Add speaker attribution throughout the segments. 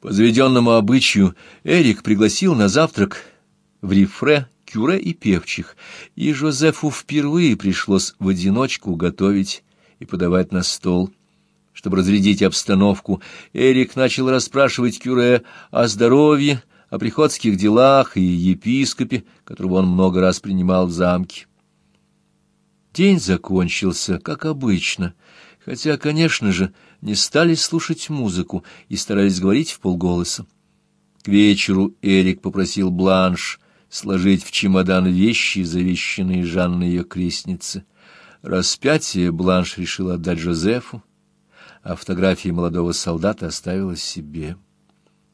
Speaker 1: По заведенному обычаю Эрик пригласил на завтрак в рифре кюре и певчих, и Жозефу впервые пришлось в одиночку готовить и подавать на стол. Чтобы разрядить обстановку, Эрик начал расспрашивать Кюре о здоровье, о приходских делах и епископе, которого он много раз принимал в замке. День закончился, как обычно, хотя, конечно же, не стали слушать музыку и старались говорить в полголоса. К вечеру Эрик попросил Бланш сложить в чемодан вещи, завещанные Жанной ее крестнице. Распятие Бланш решила отдать Жозефу, а фотографии молодого солдата оставила себе.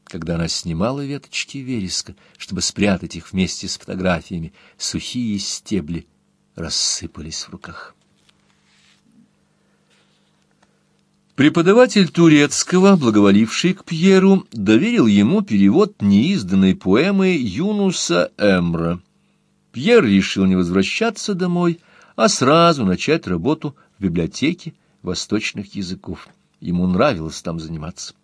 Speaker 1: Когда она снимала веточки вереска, чтобы спрятать их вместе с фотографиями, сухие стебли рассыпались в руках. Преподаватель турецкого, благоволивший к Пьеру, доверил ему перевод неизданной поэмы Юнуса Эмра. Пьер решил не возвращаться домой, а сразу начать работу в библиотеке восточных языков. Ему нравилось там заниматься.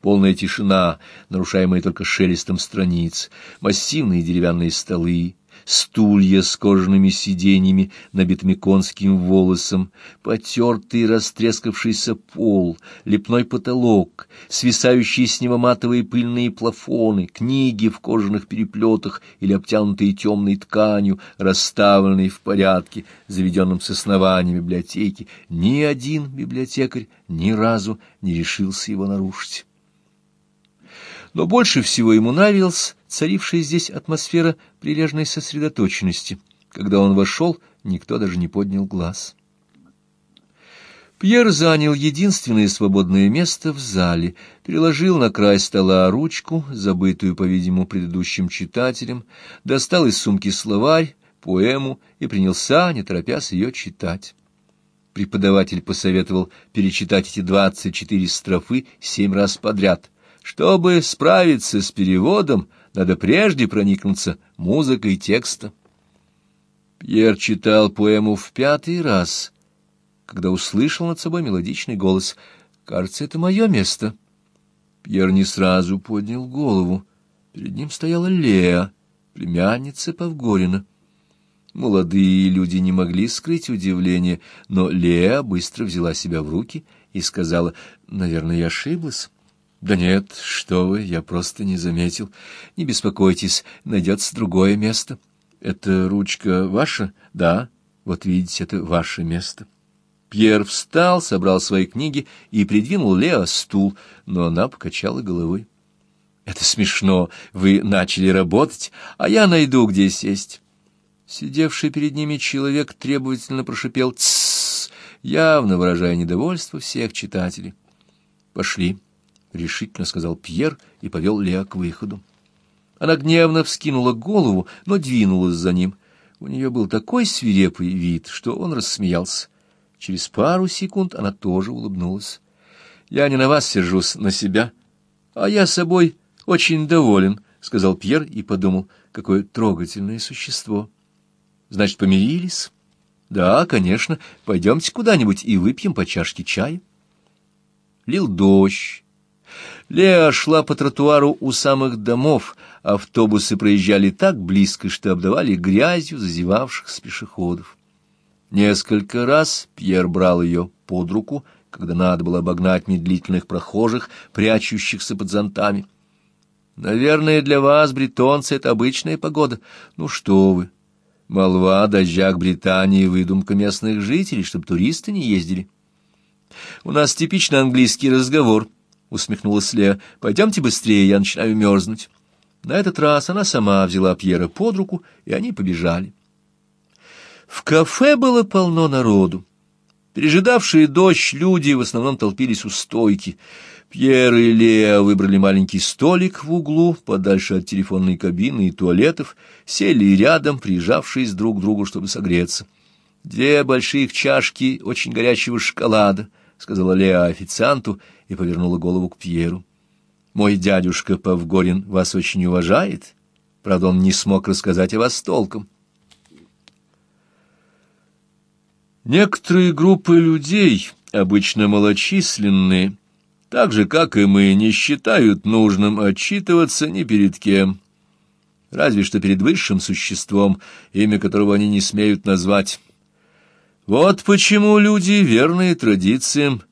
Speaker 1: Полная тишина, нарушаемая только шелестом страниц, массивные деревянные столы, стулья с кожаными сиденьями, набитыми конским волосом, потертый растрескавшийся пол, лепной потолок, свисающие с него матовые пыльные плафоны, книги в кожаных переплетах или обтянутые темной тканью, расставленные в порядке, заведенном с основания библиотеки. Ни один библиотекарь ни разу не решился его нарушить. Но больше всего ему нравилась царившая здесь атмосфера прилежной сосредоточенности. Когда он вошел, никто даже не поднял глаз. Пьер занял единственное свободное место в зале, переложил на край стола ручку, забытую, по-видимому, предыдущим читателем, достал из сумки словарь, поэму и принялся, не торопясь, ее читать. Преподаватель посоветовал перечитать эти двадцать четыре строфы семь раз подряд — чтобы справиться с переводом, надо прежде проникнуться музыкой текста. Пьер читал поэму в пятый раз, когда услышал над собой мелодичный голос. «Кажется, это мое место». Пьер не сразу поднял голову. Перед ним стояла Леа, племянница Павгорина. Молодые люди не могли скрыть удивление, но Леа быстро взяла себя в руки и сказала, «Наверное, я ошиблась». Да нет, что вы, я просто не заметил. Не беспокойтесь, найдется другое место. Это ручка ваша? Да. Вот видите, это ваше место. Пьер встал, собрал свои книги и придвинул Лео стул, но она покачала головой. Это смешно. Вы начали работать, а я найду, где сесть. Сидевший перед ними человек требовательно прошипел «Тссс», явно выражая недовольство всех читателей. Пошли. — решительно сказал Пьер и повел Леа к выходу. Она гневно вскинула голову, но двинулась за ним. У нее был такой свирепый вид, что он рассмеялся. Через пару секунд она тоже улыбнулась. — Я не на вас сержусь, на себя. — А я собой очень доволен, — сказал Пьер и подумал, какое трогательное существо. — Значит, помирились? — Да, конечно. Пойдемте куда-нибудь и выпьем по чашке чая. Лил дождь. Леа шла по тротуару у самых домов, автобусы проезжали так близко, что обдавали грязью зазевавшихся пешеходов. Несколько раз Пьер брал ее под руку, когда надо было обогнать медлительных прохожих, прячущихся под зонтами. «Наверное, для вас, бретонцы, это обычная погода. Ну что вы!» Молва о дождях Британии — выдумка местных жителей, чтобы туристы не ездили. У нас типично английский разговор —— усмехнулась Лея. — Пойдемте быстрее, я начинаю мерзнуть. На этот раз она сама взяла Пьера под руку, и они побежали. В кафе было полно народу. Пережидавшие дождь люди в основном толпились у стойки. Пьер и Леа выбрали маленький столик в углу, подальше от телефонной кабины и туалетов, сели рядом, прижавшись друг к другу, чтобы согреться. Две больших чашки очень горячего шоколада —— сказала Леа официанту и повернула голову к Пьеру. «Мой дядюшка Павгорин вас очень уважает. Правда, он не смог рассказать о вас толком». Некоторые группы людей, обычно малочисленные, так же, как и мы, не считают нужным отчитываться ни перед кем, разве что перед высшим существом, имя которого они не смеют назвать. Вот почему люди, верные традициям,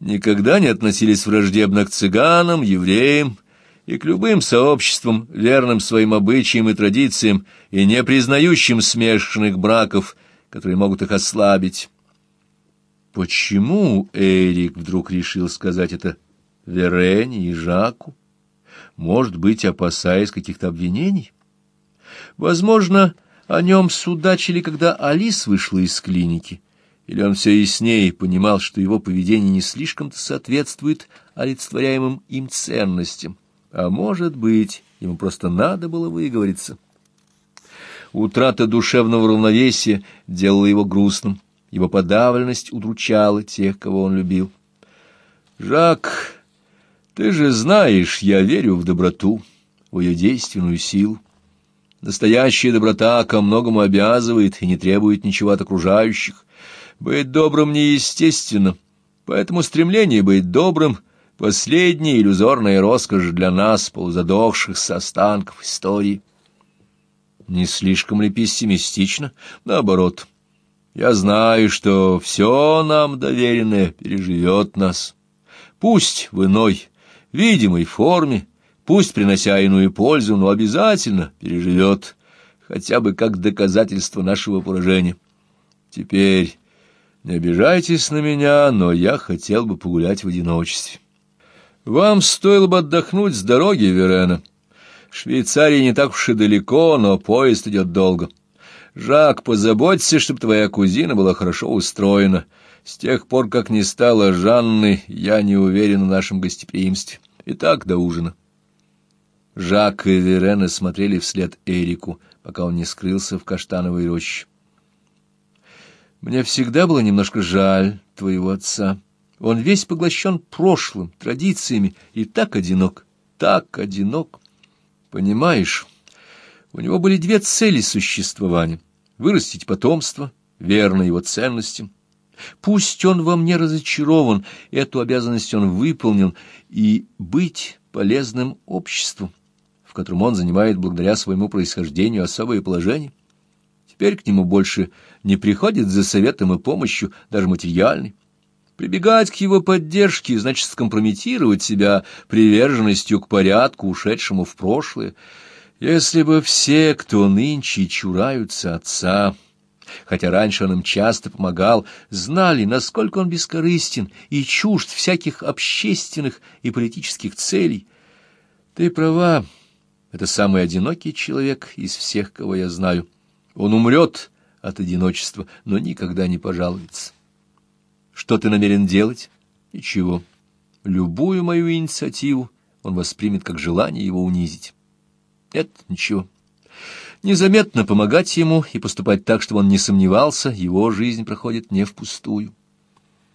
Speaker 1: никогда не относились враждебно к цыганам, евреям и к любым сообществам, верным своим обычаям и традициям и не признающим смешанных браков, которые могут их ослабить. Почему Эрик вдруг решил сказать это Верене и Жаку? Может быть, опасаясь каких-то обвинений? Возможно, о нем судачили, когда Алис вышла из клиники, или он все яснее понимал, что его поведение не слишком-то соответствует олицетворяемым им ценностям, а может быть, ему просто надо было выговориться. Утрата душевного равновесия делала его грустным, его подавленность удручала тех, кого он любил. «Жак, ты же знаешь, я верю в доброту, в ее действенную силу. Настоящая доброта ко многому обязывает и не требует ничего от окружающих. Быть добрым неестественно, поэтому стремление быть добрым — последняя иллюзорная роскошь для нас, полузадохшихся останков истории. Не слишком ли пессимистично? Наоборот. Я знаю, что все нам доверенное переживет нас. Пусть в иной, видимой форме, пусть принося иную пользу, но обязательно переживет, хотя бы как доказательство нашего поражения. Теперь не обижайтесь на меня, но я хотел бы погулять в одиночестве. Вам стоило бы отдохнуть с дороги, Верена. Швейцария не так уж и далеко, но поезд идет долго. Жак, позаботься, чтобы твоя кузина была хорошо устроена. С тех пор, как не стало Жанны, я не уверен в нашем гостеприимстве. Итак, до ужина. Жак и Верена смотрели вслед Эрику, пока он не скрылся в каштановой роще. Мне всегда было немножко жаль твоего отца. Он весь поглощен прошлым, традициями, и так одинок, так одинок. Понимаешь, у него были две цели существования — вырастить потомство, верно его ценностям. Пусть он во мне разочарован, эту обязанность он выполнил, и быть полезным обществу, котором он занимает благодаря своему происхождению особое положение. Теперь к нему больше не приходит за советом и помощью, даже материальной. Прибегать к его поддержке значит скомпрометировать себя приверженностью к порядку, ушедшему в прошлое. Если бы все, кто нынче чураются отца, хотя раньше он им часто помогал, знали, насколько он бескорыстен и чужд всяких общественных и политических целей. Ты права, это самый одинокий человек из всех, кого я знаю. Он умрет от одиночества, но никогда не пожалуется. Что ты намерен делать? Ничего. Любую мою инициативу он воспримет как желание его унизить. Это ничего. Незаметно помогать ему и поступать так, чтобы он не сомневался, его жизнь проходит не впустую.